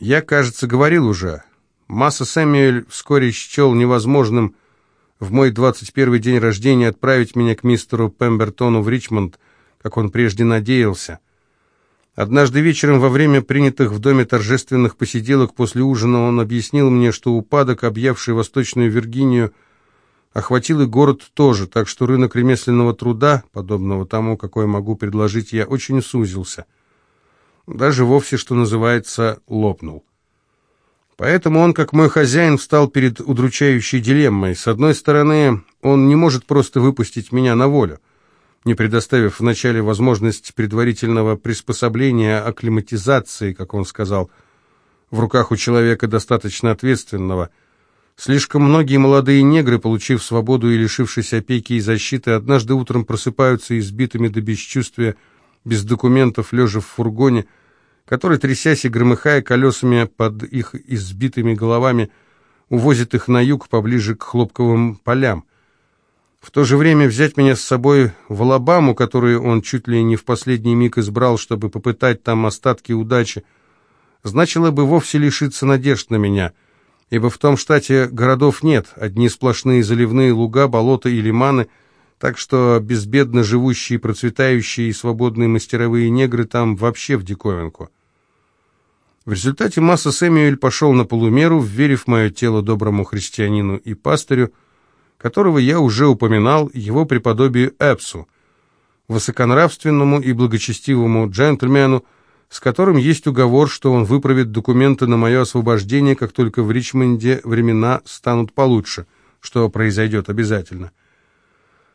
Я, кажется, говорил уже. Масса Сэмюэль вскоре счел невозможным в мой 21 день рождения отправить меня к мистеру Пембертону в Ричмонд, как он прежде надеялся. Однажды вечером во время принятых в доме торжественных посиделок после ужина он объяснил мне, что упадок, объявший Восточную Виргинию, охватил и город тоже, так что рынок ремесленного труда, подобного тому, какой могу предложить я, очень сузился. Даже вовсе, что называется, лопнул. Поэтому он, как мой хозяин, встал перед удручающей дилеммой. С одной стороны, он не может просто выпустить меня на волю не предоставив вначале возможность предварительного приспособления, акклиматизации, как он сказал, в руках у человека достаточно ответственного. Слишком многие молодые негры, получив свободу и лишившись опеки и защиты, однажды утром просыпаются избитыми до бесчувствия, без документов, лежа в фургоне, который, трясясь и громыхая колесами под их избитыми головами, увозит их на юг поближе к хлопковым полям. В то же время взять меня с собой в Алабаму, которую он чуть ли не в последний миг избрал, чтобы попытать там остатки удачи, значило бы вовсе лишиться надежд на меня, ибо в том штате городов нет, одни сплошные заливные луга, болота и лиманы, так что безбедно живущие, процветающие и свободные мастеровые негры там вообще в диковинку. В результате Масса Сэмюэль пошел на полумеру, вверив мое тело доброму христианину и пастырю, которого я уже упоминал, его преподобию Эпсу, высоконравственному и благочестивому джентльмену, с которым есть уговор, что он выправит документы на мое освобождение, как только в Ричмонде времена станут получше, что произойдет обязательно.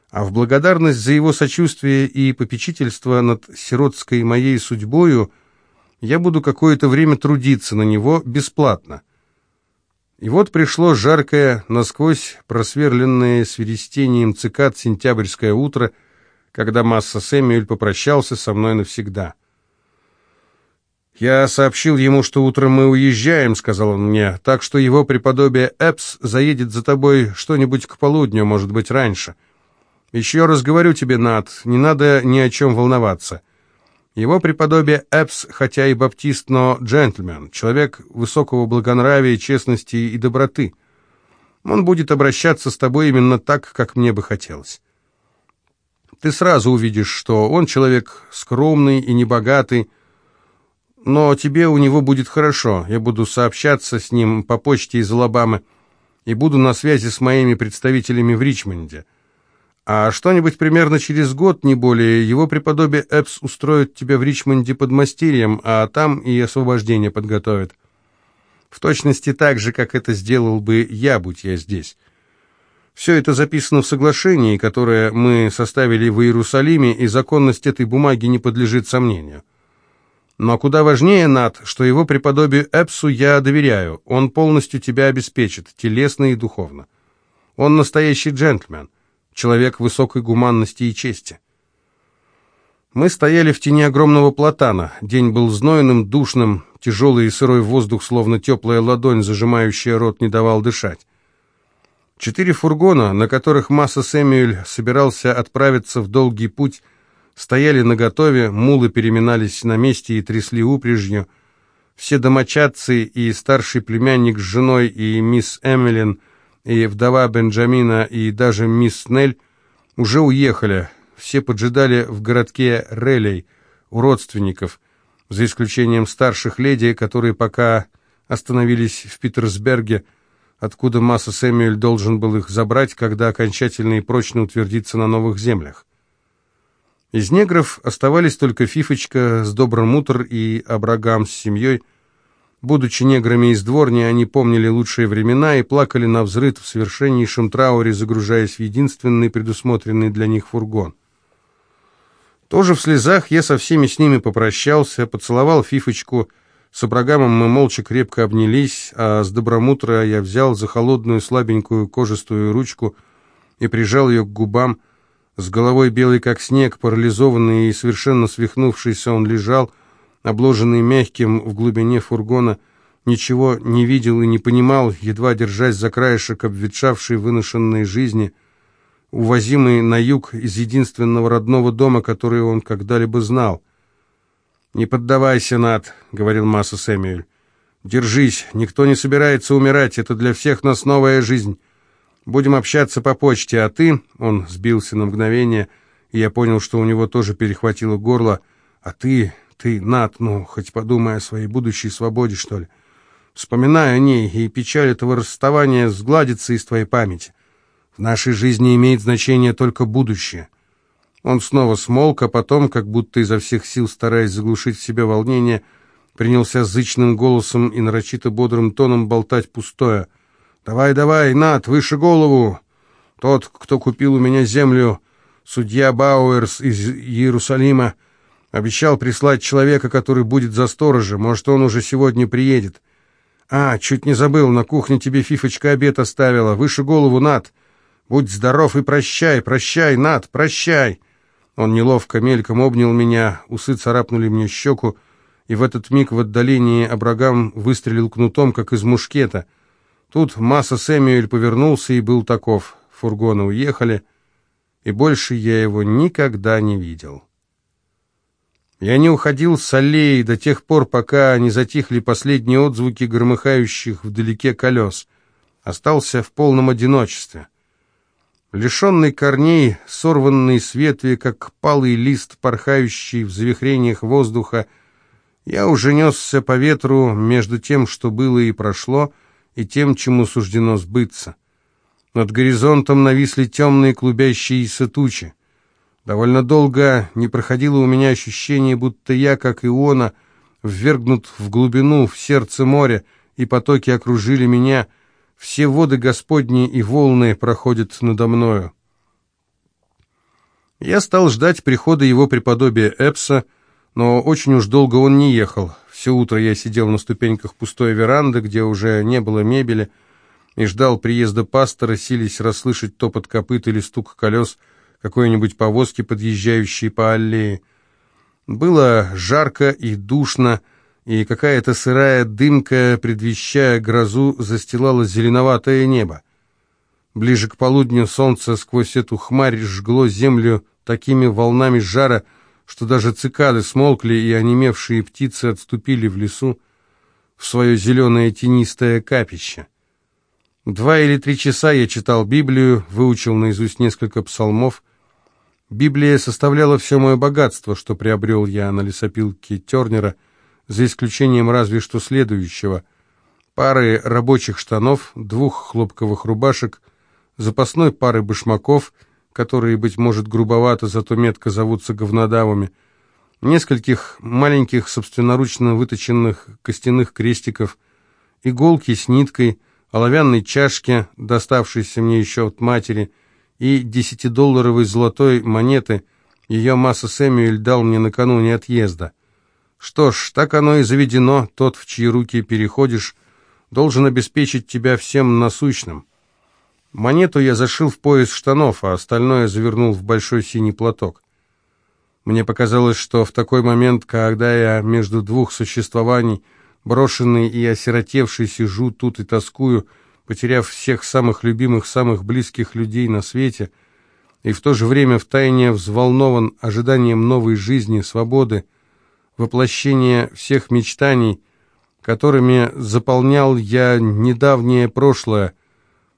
А в благодарность за его сочувствие и попечительство над сиротской моей судьбою я буду какое-то время трудиться на него бесплатно. И вот пришло жаркое, насквозь просверленное свиристением цикад сентябрьское утро, когда Масса Сэмюэль попрощался со мной навсегда. «Я сообщил ему, что утром мы уезжаем», — сказал он мне, «так что его преподобие Эпс заедет за тобой что-нибудь к полудню, может быть, раньше. Еще раз говорю тебе, Над, не надо ни о чем волноваться». Его преподобие Эпс, хотя и баптист, но джентльмен, человек высокого благонравия, честности и доброты. Он будет обращаться с тобой именно так, как мне бы хотелось. Ты сразу увидишь, что он человек скромный и небогатый, но тебе у него будет хорошо. Я буду сообщаться с ним по почте из Алабамы и буду на связи с моими представителями в Ричмонде. А что-нибудь примерно через год, не более, его преподобие Эпс устроит тебя в Ричмонде под мастерьем, а там и освобождение подготовит. В точности так же, как это сделал бы я, будь я здесь. Все это записано в соглашении, которое мы составили в Иерусалиме, и законность этой бумаги не подлежит сомнению. Но куда важнее, Над, что его преподобию Эпсу я доверяю. Он полностью тебя обеспечит, телесно и духовно. Он настоящий джентльмен человек высокой гуманности и чести. Мы стояли в тени огромного платана. День был знойным, душным, тяжелый и сырой воздух, словно теплая ладонь, зажимающая рот, не давал дышать. Четыре фургона, на которых Масса Сэмюэль собирался отправиться в долгий путь, стояли наготове, мулы переминались на месте и трясли упряжью. Все домочадцы и старший племянник с женой и мисс Эмилин – и вдова Бенджамина, и даже мисс Нель уже уехали. Все поджидали в городке Релей у родственников, за исключением старших леди, которые пока остановились в Питерсберге, откуда Масса Сэмюэль должен был их забрать, когда окончательно и прочно утвердиться на новых землях. Из негров оставались только Фифочка с добрым утр и Абрагам с семьей, Будучи неграми из дворни, они помнили лучшие времена и плакали на взрыв в совершеннейшем трауре, загружаясь в единственный предусмотренный для них фургон. Тоже в слезах я со всеми с ними попрощался, поцеловал Фифочку, с Абрагамом мы молча крепко обнялись, а с Добромутра я взял за холодную слабенькую кожистую ручку и прижал ее к губам. С головой белый как снег, парализованный и совершенно свихнувшийся, он лежал, обложенный мягким в глубине фургона, ничего не видел и не понимал, едва держась за краешек обветшавшей выношенной жизни, увозимый на юг из единственного родного дома, который он когда-либо знал. «Не поддавайся, Над», — говорил Масса Сэмюэль. Держись, никто не собирается умирать, это для всех нас новая жизнь. Будем общаться по почте, а ты...» Он сбился на мгновение, и я понял, что у него тоже перехватило горло. «А ты, ты, Над, ну, хоть подумай о своей будущей свободе, что ли. Вспоминай о ней, и печаль этого расставания сгладится из твоей памяти. В нашей жизни имеет значение только будущее». Он снова смолк, а потом, как будто изо всех сил стараясь заглушить в себе волнение, — принялся зычным голосом и нарочито бодрым тоном болтать пустое. «Давай, давай, Над, выше голову! Тот, кто купил у меня землю, судья Бауэрс из Иерусалима, обещал прислать человека, который будет за сторожа. Может, он уже сегодня приедет. А, чуть не забыл, на кухне тебе Фифочка обед оставила. Выше голову, Над! Будь здоров и прощай, прощай, Над, прощай!» Он неловко мельком обнял меня, усы царапнули мне щеку, и в этот миг в отдалении Абрагам выстрелил кнутом, как из мушкета. Тут Масса Сэмюэль повернулся и был таков. Фургоны уехали, и больше я его никогда не видел. Я не уходил с аллеи до тех пор, пока не затихли последние отзвуки громыхающих вдалеке колес. Остался в полном одиночестве. Лишенный корней, сорванный с ветви, как палый лист, порхающий в завихрениях воздуха, я уже несся по ветру между тем, что было и прошло, и тем, чему суждено сбыться. Над горизонтом нависли темные клубящиеся тучи. Довольно долго не проходило у меня ощущение, будто я, как Иона, ввергнут в глубину, в сердце моря, и потоки окружили меня, все воды Господни и волны проходят надо мною. Я стал ждать прихода его преподобия Эпса, но очень уж долго он не ехал. Все утро я сидел на ступеньках пустой веранды, где уже не было мебели, и ждал приезда пастора, сились расслышать топот копыт или стук колес какой-нибудь повозки, подъезжающей по аллее. Было жарко и душно, и какая-то сырая дымка, предвещая грозу, застилала зеленоватое небо. Ближе к полудню солнце сквозь эту хмарь жгло землю такими волнами жара, что даже цикады смолкли, и онемевшие птицы отступили в лесу в свое зеленое тенистое капище. Два или три часа я читал Библию, выучил наизусть несколько псалмов. Библия составляла все мое богатство, что приобрел я на лесопилке Тернера, за исключением разве что следующего. Пары рабочих штанов, двух хлопковых рубашек, запасной пары башмаков — которые, быть может, грубовато, зато метко зовутся говнодавами, нескольких маленьких собственноручно выточенных костяных крестиков, иголки с ниткой, оловянной чашки, доставшейся мне еще от матери, и десятидолларовой золотой монеты, ее масса Сэмюэль дал мне накануне отъезда. Что ж, так оно и заведено, тот, в чьи руки переходишь, должен обеспечить тебя всем насущным. Монету я зашил в пояс штанов, а остальное завернул в большой синий платок. Мне показалось, что в такой момент, когда я между двух существований, брошенный и осиротевший, сижу тут и тоскую, потеряв всех самых любимых, самых близких людей на свете, и в то же время втайне взволнован ожиданием новой жизни, свободы, воплощения всех мечтаний, которыми заполнял я недавнее прошлое,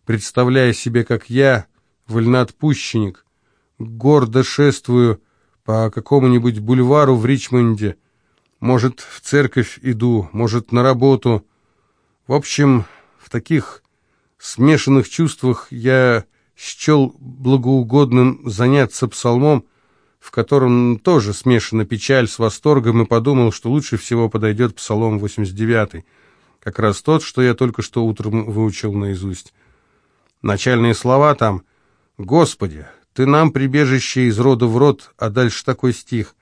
представляя себе, как я, вольноотпущенник, гордо шествую по какому-нибудь бульвару в Ричмонде, может, в церковь иду, может, на работу. В общем, в таких смешанных чувствах я счел благоугодным заняться псалмом, в котором тоже смешана печаль с восторгом, и подумал, что лучше всего подойдет псалом 89 как раз тот, что я только что утром выучил наизусть. Начальные слова там «Господи, Ты нам прибежище из рода в род», а дальше такой стих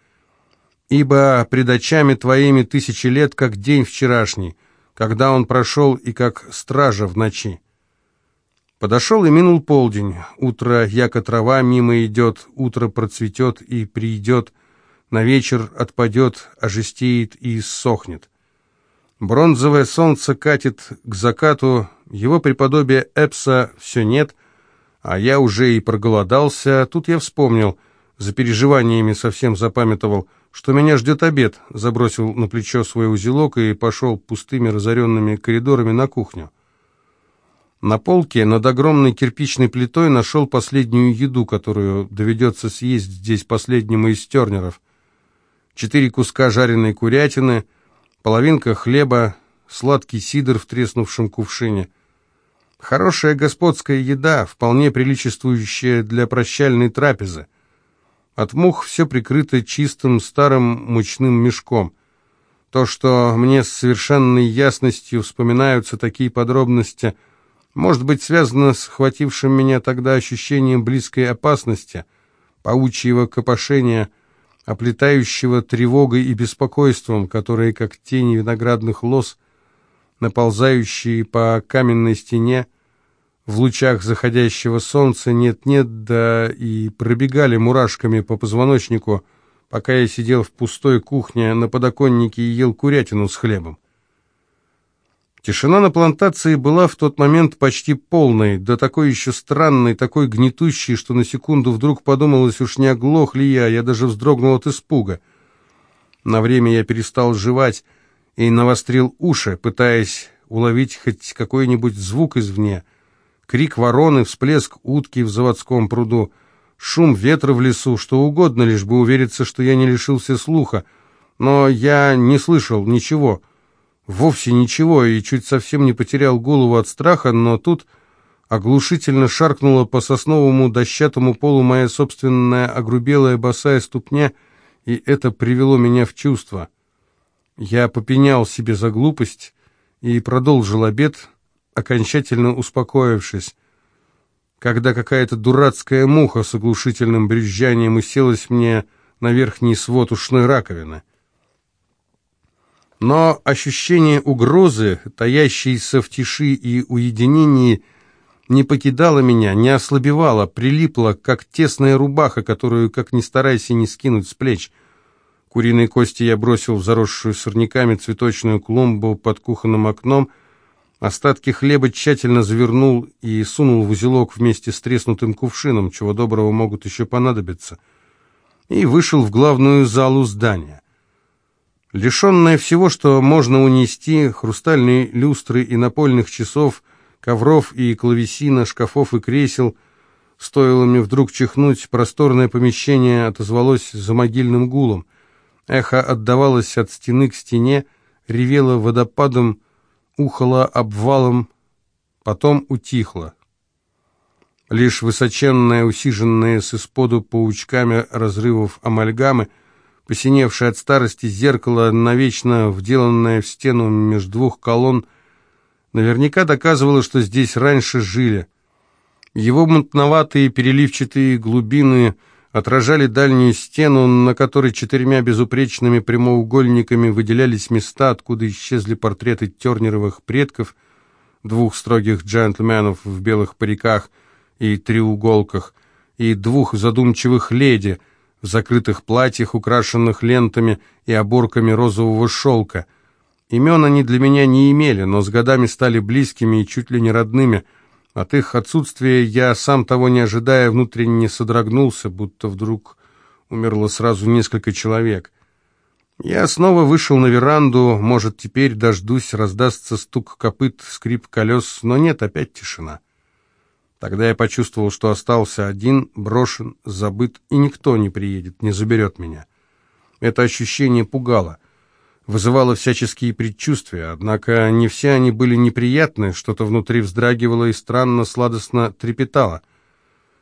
«Ибо пред очами Твоими тысячи лет, как день вчерашний, когда он прошел и как стража в ночи». Подошел и минул полдень, утро, яко трава мимо идет, утро процветет и придет, на вечер отпадет, ожестеет и иссохнет. Бронзовое солнце катит к закату, его преподобие Эпса все нет, а я уже и проголодался. Тут я вспомнил, за переживаниями совсем запамятовал, что меня ждет обед, забросил на плечо свой узелок и пошел пустыми разоренными коридорами на кухню. На полке над огромной кирпичной плитой нашел последнюю еду, которую доведется съесть здесь последнему из тернеров. Четыре куска жареной курятины, половинка хлеба, сладкий сидр в треснувшем кувшине. Хорошая господская еда, вполне приличествующая для прощальной трапезы. От мух все прикрыто чистым старым мучным мешком. То, что мне с совершенной ясностью вспоминаются такие подробности, может быть связано с хватившим меня тогда ощущением близкой опасности, паучьего копошения, оплетающего тревогой и беспокойством, которые, как тени виноградных лоз, наползающие по каменной стене, в лучах заходящего солнца нет-нет, да и пробегали мурашками по позвоночнику, пока я сидел в пустой кухне на подоконнике и ел курятину с хлебом. Тишина на плантации была в тот момент почти полной, да такой еще странной, такой гнетущей, что на секунду вдруг подумалось, уж не оглох ли я, я даже вздрогнул от испуга. На время я перестал жевать и навострил уши, пытаясь уловить хоть какой-нибудь звук извне — крик вороны, всплеск утки в заводском пруду, шум ветра в лесу, что угодно, лишь бы увериться, что я не лишился слуха. Но я не слышал ничего, вовсе ничего, и чуть совсем не потерял голову от страха, но тут оглушительно шаркнула по сосновому дощатому полу моя собственная огрубелая босая ступня, и это привело меня в чувство. Я попенял себе за глупость и продолжил обед, окончательно успокоившись, когда какая-то дурацкая муха с оглушительным брюзжанием уселась мне на верхний свод ушной раковины. Но ощущение угрозы, таящейся в тиши и уединении, не покидало меня, не ослабевало, прилипло, как тесная рубаха, которую, как ни старайся, не скинуть с плеч. Куриные кости я бросил в заросшую сорняками цветочную клумбу под кухонным окном — Остатки хлеба тщательно завернул и сунул в узелок вместе с треснутым кувшином, чего доброго могут еще понадобиться, и вышел в главную залу здания. Лишенная всего, что можно унести, хрустальные люстры и напольных часов, ковров и клавесина, шкафов и кресел, стоило мне вдруг чихнуть, просторное помещение отозвалось за могильным гулом. Эхо отдавалось от стены к стене, ревело водопадом, ухала обвалом, потом утихла. Лишь высоченная, усиженная с исподу паучками разрывов амальгамы, посиневшее от старости зеркало, навечно вделанное в стену между двух колонн, наверняка доказывало, что здесь раньше жили. Его мутноватые переливчатые глубины – отражали дальнюю стену, на которой четырьмя безупречными прямоугольниками выделялись места, откуда исчезли портреты тернеровых предков, двух строгих джентльменов в белых париках и треуголках, и двух задумчивых леди в закрытых платьях, украшенных лентами и оборками розового шелка. Имен они для меня не имели, но с годами стали близкими и чуть ли не родными – от их отсутствия я, сам того не ожидая, внутренне содрогнулся, будто вдруг умерло сразу несколько человек. Я снова вышел на веранду, может, теперь дождусь, раздастся стук копыт, скрип колес, но нет, опять тишина. Тогда я почувствовал, что остался один, брошен, забыт, и никто не приедет, не заберет меня. Это ощущение пугало вызывало всяческие предчувствия, однако не все они были неприятны, что-то внутри вздрагивало и странно сладостно трепетало.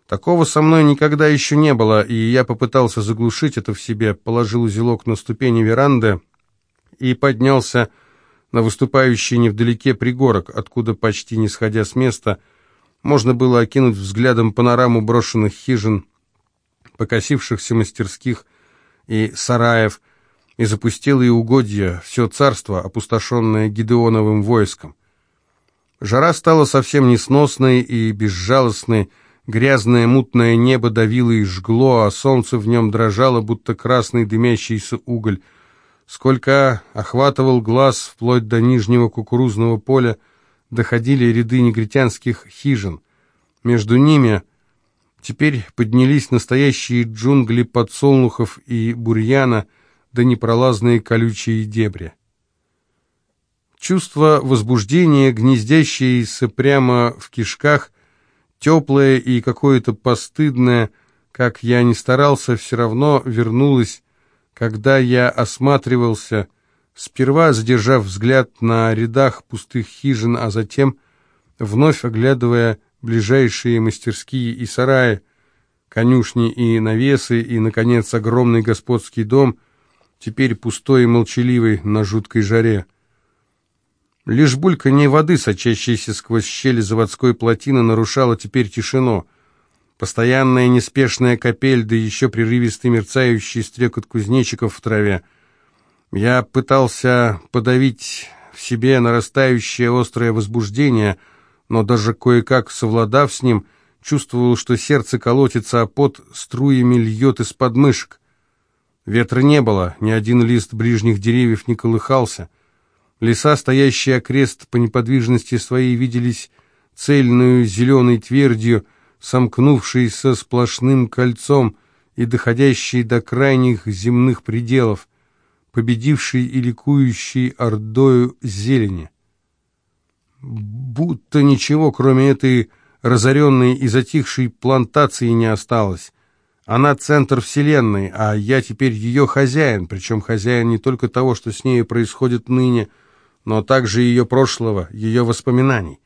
Такого со мной никогда еще не было, и я попытался заглушить это в себе, положил узелок на ступени веранды и поднялся на выступающий невдалеке пригорок, откуда, почти не сходя с места, можно было окинуть взглядом панораму брошенных хижин, покосившихся мастерских и сараев, и запустилые угодья, все царство, опустошенное Гидеоновым войском. Жара стала совсем несносной и безжалостной, грязное мутное небо давило и жгло, а солнце в нем дрожало, будто красный дымящийся уголь. Сколько охватывал глаз вплоть до нижнего кукурузного поля, доходили ряды негритянских хижин. Между ними теперь поднялись настоящие джунгли подсолнухов и бурьяна, да непролазные колючие дебри. Чувство возбуждения, гнездящееся прямо в кишках, теплое и какое-то постыдное, как я не старался, все равно вернулось, когда я осматривался, сперва задержав взгляд на рядах пустых хижин, а затем вновь оглядывая ближайшие мастерские и сараи, конюшни и навесы, и, наконец, огромный господский дом, теперь пустой и молчаливый на жуткой жаре. Лишь бульканье воды, сочащейся сквозь щели заводской плотины, нарушало теперь тишину. Постоянная неспешная капель, да еще прерывистый мерцающий стрекот кузнечиков в траве. Я пытался подавить в себе нарастающее острое возбуждение — но даже кое-как совладав с ним, чувствовал, что сердце колотится, а пот струями льет из подмышек. Ветра не было, ни один лист ближних деревьев не колыхался. Леса, стоящие окрест по неподвижности своей, виделись цельную зеленой твердью, сомкнувшейся сплошным кольцом и доходящей до крайних земных пределов, победившей и ликующей ордою зелени будто ничего, кроме этой разоренной и затихшей плантации не осталось. Она центр вселенной, а я теперь ее хозяин, причем хозяин не только того, что с ней происходит ныне, но также ее прошлого, ее воспоминаний.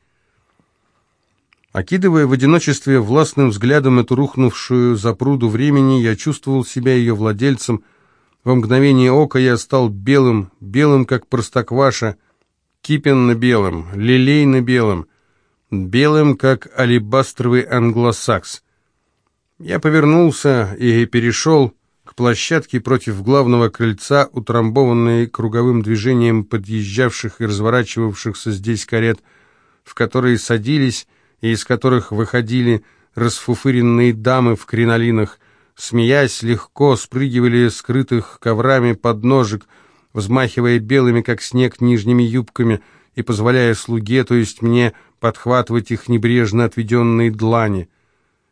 Окидывая в одиночестве властным взглядом эту рухнувшую за пруду времени, я чувствовал себя ее владельцем. Во мгновение ока я стал белым, белым, как простокваша, кипенно-белым, лилейно-белым, белым, как алебастровый англосакс. Я повернулся и перешел к площадке против главного крыльца, утрамбованной круговым движением подъезжавших и разворачивавшихся здесь карет, в которые садились и из которых выходили расфуфыренные дамы в кринолинах, смеясь, легко спрыгивали скрытых коврами подножек, взмахивая белыми, как снег, нижними юбками и позволяя слуге, то есть мне, подхватывать их небрежно отведенные длани.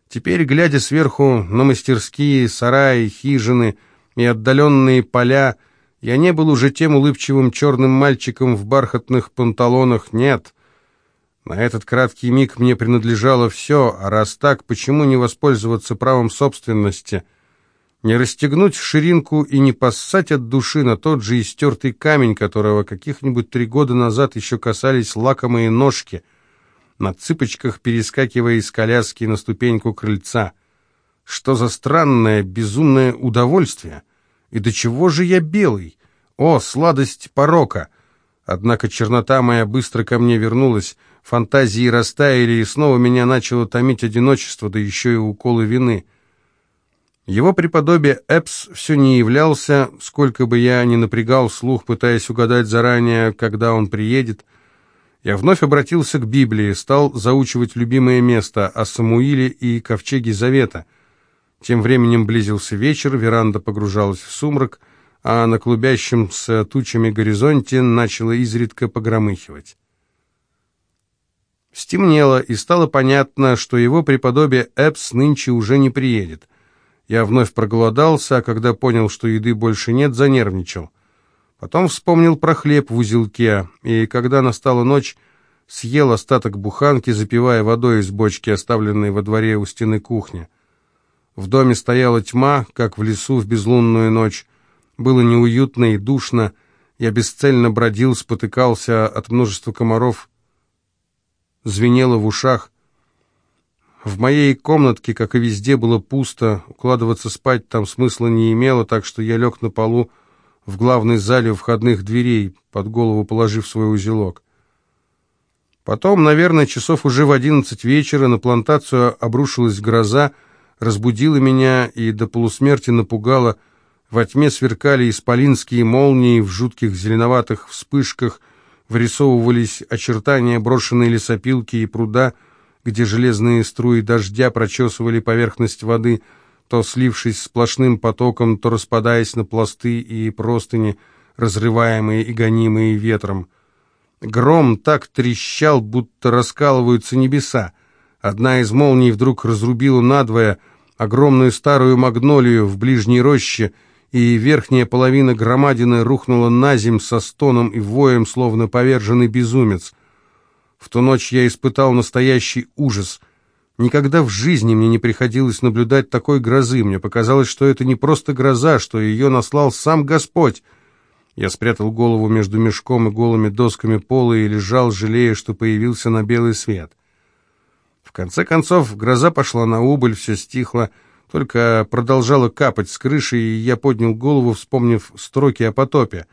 Теперь, глядя сверху на мастерские, сараи, хижины и отдаленные поля, я не был уже тем улыбчивым черным мальчиком в бархатных панталонах, нет. На этот краткий миг мне принадлежало все, а раз так, почему не воспользоваться правом собственности — не расстегнуть ширинку и не поссать от души на тот же истертый камень, которого каких-нибудь три года назад еще касались лакомые ножки, на цыпочках перескакивая из коляски на ступеньку крыльца. Что за странное, безумное удовольствие! И до чего же я белый? О, сладость порока! Однако чернота моя быстро ко мне вернулась, фантазии растаяли, и снова меня начало томить одиночество, да еще и уколы вины — его преподобие Эпс все не являлся, сколько бы я ни напрягал слух, пытаясь угадать заранее, когда он приедет. Я вновь обратился к Библии, стал заучивать любимое место о Самуиле и Ковчеге Завета. Тем временем близился вечер, веранда погружалась в сумрак, а на клубящемся тучами горизонте начало изредка погромыхивать. Стемнело, и стало понятно, что его преподобие Эпс нынче уже не приедет — я вновь проголодался, а когда понял, что еды больше нет, занервничал. Потом вспомнил про хлеб в узелке, и когда настала ночь, съел остаток буханки, запивая водой из бочки, оставленной во дворе у стены кухни. В доме стояла тьма, как в лесу в безлунную ночь. Было неуютно и душно. Я бесцельно бродил, спотыкался от множества комаров. Звенело в ушах. В моей комнатке, как и везде, было пусто, укладываться спать там смысла не имело, так что я лег на полу в главной зале у входных дверей, под голову положив свой узелок. Потом, наверное, часов уже в одиннадцать вечера на плантацию обрушилась гроза, разбудила меня и до полусмерти напугала. Во тьме сверкали исполинские молнии, в жутких зеленоватых вспышках вырисовывались очертания брошенной лесопилки и пруда — где железные струи дождя прочесывали поверхность воды, то слившись сплошным потоком, то распадаясь на пласты и простыни, разрываемые и гонимые ветром. Гром так трещал, будто раскалываются небеса. Одна из молний вдруг разрубила надвое огромную старую магнолию в ближней роще, и верхняя половина громадины рухнула на земь со стоном и воем, словно поверженный безумец. В ту ночь я испытал настоящий ужас. Никогда в жизни мне не приходилось наблюдать такой грозы. Мне показалось, что это не просто гроза, что ее наслал сам Господь. Я спрятал голову между мешком и голыми досками пола и лежал, жалея, что появился на белый свет. В конце концов, гроза пошла на убыль, все стихло, только продолжала капать с крыши, и я поднял голову, вспомнив строки о потопе.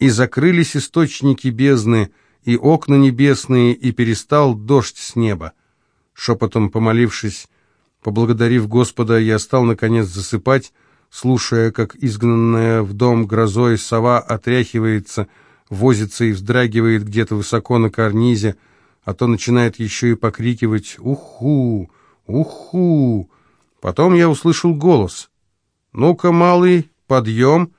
«И закрылись источники бездны, и окна небесные, и перестал дождь с неба». Шепотом помолившись, поблагодарив Господа, я стал, наконец, засыпать, слушая, как изгнанная в дом грозой сова отряхивается, возится и вздрагивает где-то высоко на карнизе, а то начинает еще и покрикивать «Уху! Уху!» Потом я услышал голос. «Ну-ка, малый, подъем!»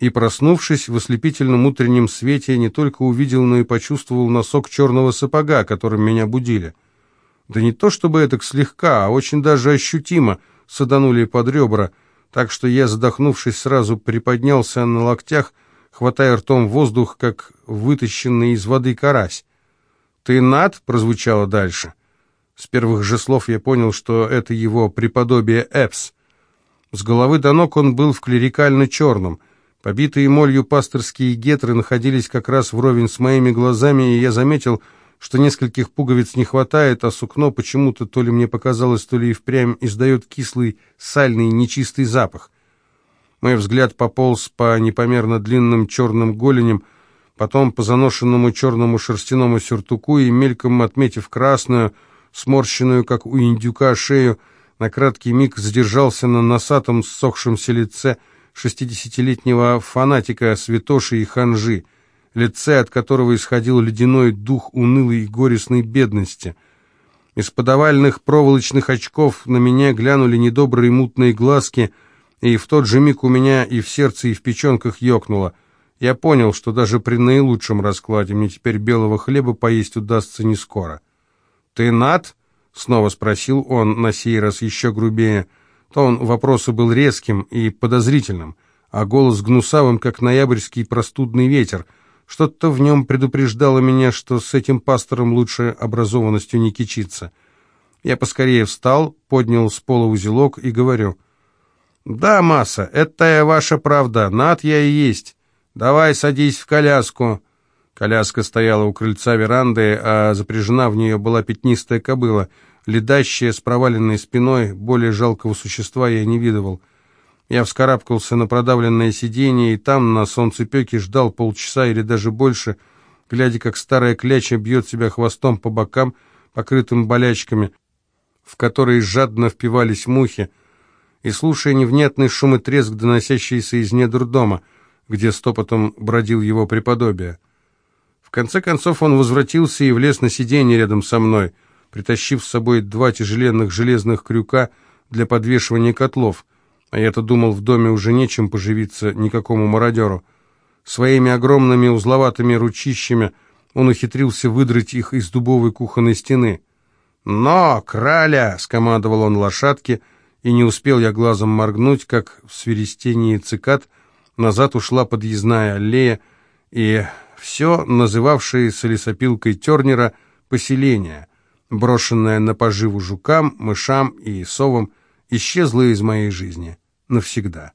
И, проснувшись в ослепительном утреннем свете, не только увидел, но и почувствовал носок черного сапога, которым меня будили. Да не то чтобы это слегка, а очень даже ощутимо саданули под ребра, так что я, задохнувшись, сразу приподнялся на локтях, хватая ртом воздух, как вытащенный из воды карась. «Ты над?» — прозвучало дальше — с первых же слов я понял, что это его преподобие Эпс. С головы до ног он был в клерикально черном. Побитые молью пасторские гетры находились как раз вровень с моими глазами, и я заметил, что нескольких пуговиц не хватает, а сукно почему-то, то ли мне показалось, то ли и впрямь издает кислый, сальный, нечистый запах. Мой взгляд пополз по непомерно длинным черным голеням, потом по заношенному черному шерстяному сюртуку и, мельком отметив красную, сморщенную, как у индюка, шею, на краткий миг задержался на носатом ссохшемся лице шестидесятилетнего фанатика святоши и ханжи, лице, от которого исходил ледяной дух унылой и горестной бедности. Из подовальных проволочных очков на меня глянули недобрые мутные глазки, и в тот же миг у меня и в сердце, и в печенках ёкнуло. Я понял, что даже при наилучшем раскладе мне теперь белого хлеба поесть удастся не скоро. «Ты над?» — снова спросил он, на сей раз еще грубее. Тон вопроса был резким и подозрительным, а голос гнусавым, как ноябрьский простудный ветер. Что-то в нем предупреждало меня, что с этим пастором лучше образованностью не кичиться. Я поскорее встал, поднял с пола узелок и говорю. «Да, масса, это ваша правда, над я и есть. Давай садись в коляску». Коляска стояла у крыльца веранды, а запряжена в нее была пятнистая кобыла, ледащая с проваленной спиной, более жалкого существа я не видывал. Я вскарабкался на продавленное сиденье, и там, на солнцепеке, ждал полчаса или даже больше, глядя, как старая кляча бьет себя хвостом по бокам, покрытым болячками, в которые жадно впивались мухи, и слушая невнятный шум и треск, доносящийся из недр дома, где стопотом бродил его преподобие. Конце концов он возвратился и влез на сиденье рядом со мной, притащив с собой два тяжеленных железных крюка для подвешивания котлов, а я-то думал, в доме уже нечем поживиться никакому мародеру. Своими огромными узловатыми ручищами он ухитрился выдрать их из дубовой кухонной стены. «Но, краля!» — скомандовал он лошадке, и не успел я глазом моргнуть, как в свиристении цикад назад ушла подъездная аллея, и все называвшееся лесопилкой Тернера поселение, брошенное на поживу жукам, мышам и совам, исчезло из моей жизни навсегда.